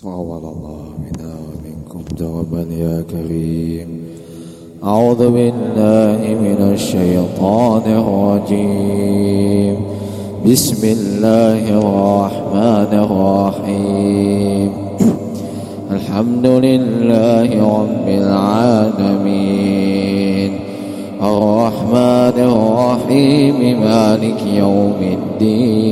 تقبل الله منا ومنكم توبا يا كريم. أعوذ بالله من الشيطان الرجيم. بسم الله الرحمن الرحيم. الحمد لله رب العالمين. الرحمن الرحيم مالك يوم الدين.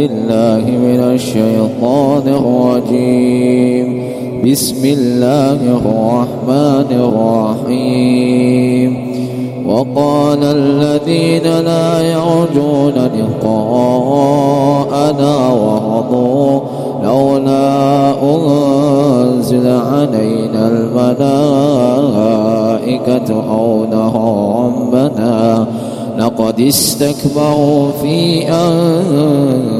بالله من الشيطان الرجيم. بسم الله الرحمن الرحيم. وقال الذين لا يرجون لقاءنا ورضوا لولا أنزل علينا الملائكة أو نرى ربنا لقد استكبروا في أنفسهم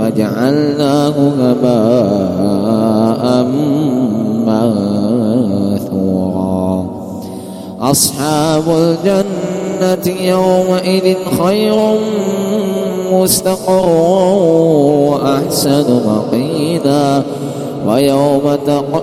فجعلناه هباء منثورا أصحاب الجنة يومئذ خير مستقرا وأحسن مقيلا ويوم تق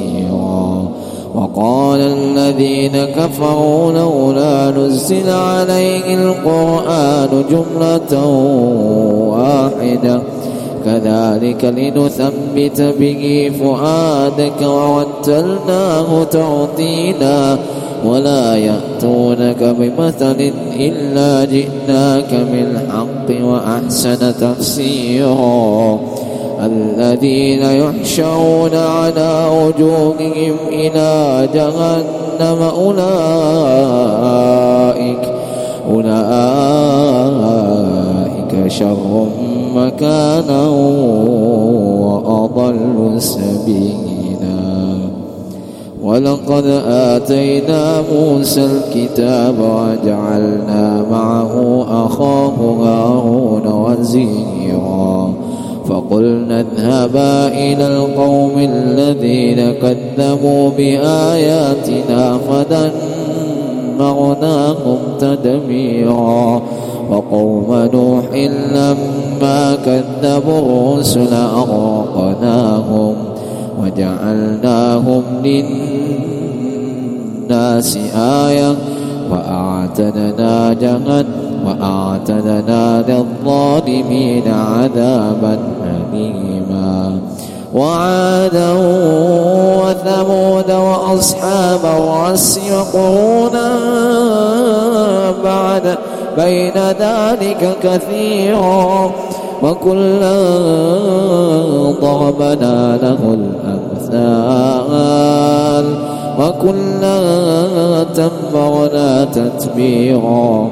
وقال الذين كفروا لولا نزل عليه القرآن جملة واحدة. كذلك لنثبت به فؤادك ورتلناه ترتيلا. ولا يأتونك بمثل إلا جئناك بالحق وأحسن تفسيرا. الذين يحشرون على وجوههم إلى جهنم أولئك أولئك شر مكانا وأضل سبيلا. ولقد آتينا موسى الكتاب وجعلنا معه أخاه هارون وزيرا. فقلنا اذهبا إلى القوم الذين كذبوا بآياتنا فدمرناهم تدميرا. وقوم نوح لما كذبوا الرسل أغرقناهم وجعلناهم للناس آية وأعتدنا جهنم وأعتدنا للظالمين عذابا أليما وعادا وثمود وأصحاب الرس وقرونا بعد بين ذلك كثيرا وكلا ضربنا له الأمثال وكلا تبرنا تتبيرا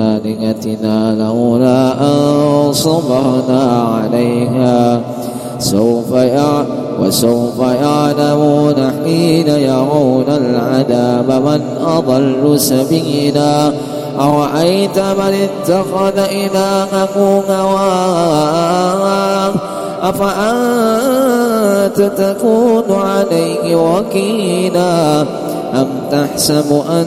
آلهتنا لولا أن صبرنا عليها. سوف يع وسوف يعلمون حين يرون العذاب من أضل سبيلا. أرأيت من اتخذ إلهه هواه؟ أفأنت تكون عليه وكيلا؟ أم تحسب أن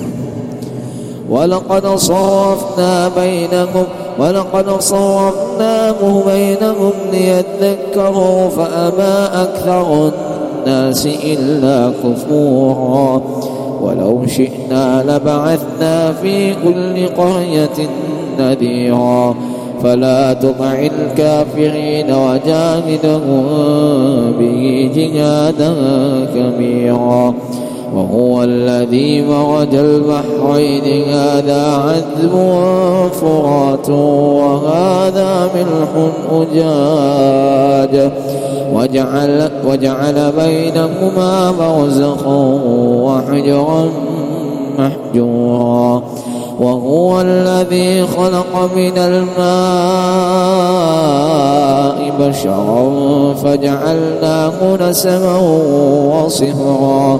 ولقد صرفنا بينهم ولقد صرفناه بينهم ليذكروا فأبى أكثر الناس إلا كفورا. ولو شئنا لبعثنا في كل قرية نذيرا. فلا تطع الكافرين وجاهدهم به جهادا كبيرا. وهو الذي مرج البحرين. هذا عذب فرات وهذا ملح أجاج. وجعل, وجعل بينهما برزخا وحجرا محجورا. وهو الذي خلق من الماء بشرا فجعلناه نسما وصهرا.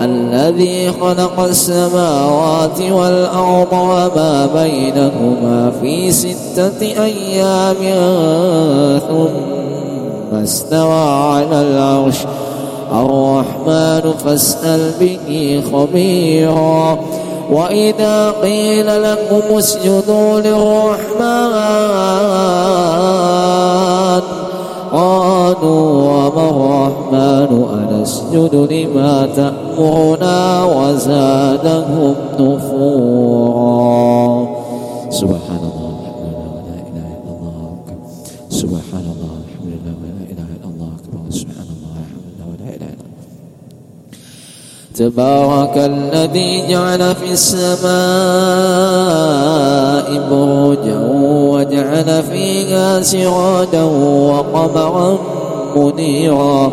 الذي خلق السماوات والأرض وما بينهما في ستة أيام ثم استوى على العرش. الرحمن فاسأل به خبيرا. وإذا قيل لكم اسجدوا للرحمن قالوا وما الرحمن؟ أنسجد لما تأمرنا وزادهم نفورا. سبحان الله سبحان الله الحمد لله ولا إله إلا الله أكبر سبحان الله الحمد لله ولا إله إلا الله. تبارك الذي جعل في السماء بروجا وجعل فيها سراجا وقمرا منيرا.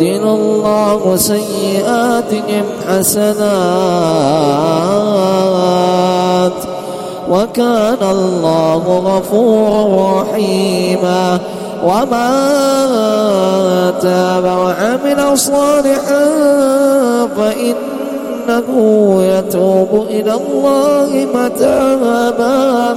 يبدل الله سيئاتهم حسنات وكان الله غفورا رحيما وما تاب وعمل صالحا فإنه يتوب إلى الله متابا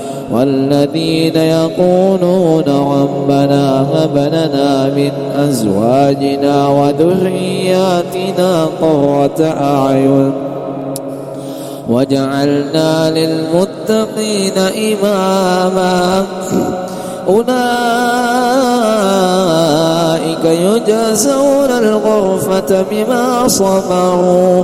والذين يقولون ربنا هب لنا من أزواجنا وذرياتنا قرة أعين وجعلنا للمتقين إماما. أولئك يجازون الغرفة بما صبروا.